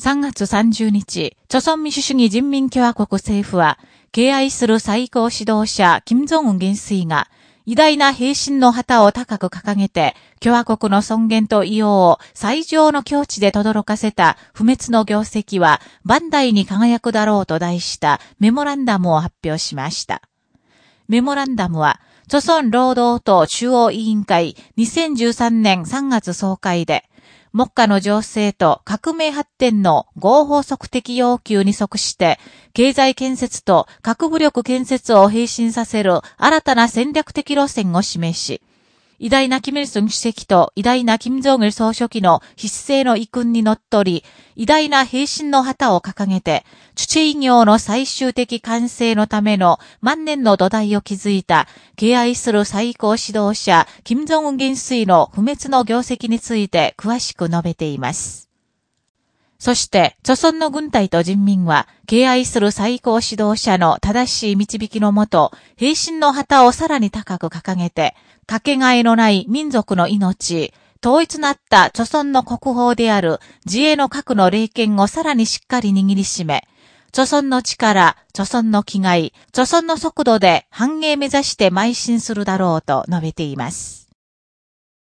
3月30日、朝鮮民主主義人民共和国政府は、敬愛する最高指導者、金正恩元帥が、偉大な平身の旗を高く掲げて、共和国の尊厳と異様を最上の境地で轟かせた不滅の業績は、万代に輝くだろうと題したメモランダムを発表しました。メモランダムは、朝鮮労働党中央委員会2013年3月総会で、目下の情勢と革命発展の合法則的要求に即して、経済建設と核武力建設を並進させる新たな戦略的路線を示し、偉大なキム・イルソン主席と偉大なキム・ジョン・ル総書記の必須の遺訓にのっとり、偉大な平身の旗を掲げて、チュチェイ業の最終的完成のための万年の土台を築いた、敬愛する最高指導者、キム・ジョン・ウン元帥の不滅の業績について詳しく述べています。そして、著村の軍隊と人民は、敬愛する最高指導者の正しい導きのもと、平身の旗をさらに高く掲げて、かけがえのない民族の命、統一なった著村の国宝である自衛の核の霊権をさらにしっかり握りしめ、著村の力、著村の気概、著村の速度で繁栄目指して邁進するだろうと述べています。